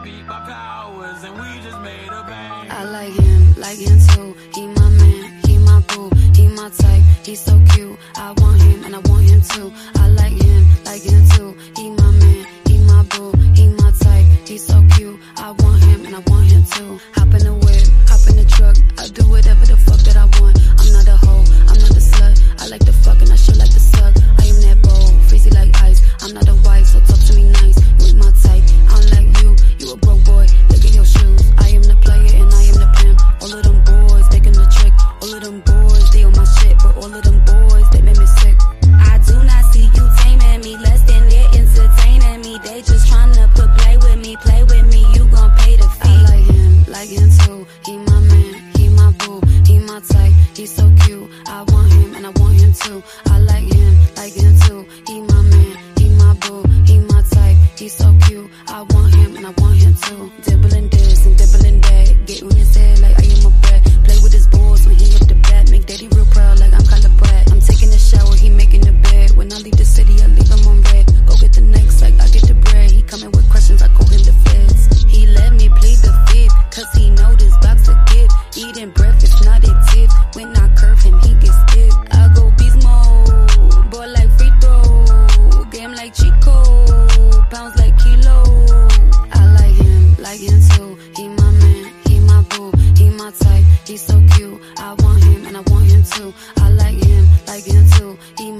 speak my powers, and we just made a bang. I like him, like him too. He my man, he my boo, he my type. He's so cute. I want him and I want him too. I like him, like him too. He my man, he my boo, he my type. He's so cute. I want type. He's so cute. I want him and I want him too. I like him, like him too. He my man, he my boo, he my type. He's so cute. I want him and I want him too. Dibbling this and dibbling that. Get on his tip. When I curve him, he gets stiff. I go beast mode, boy like free throw. Game like Chico, pounds like kilo. I like him, like him too. He my man, he my boo, he my type. He's so cute. I want him and I want him too. I like him, like him too. He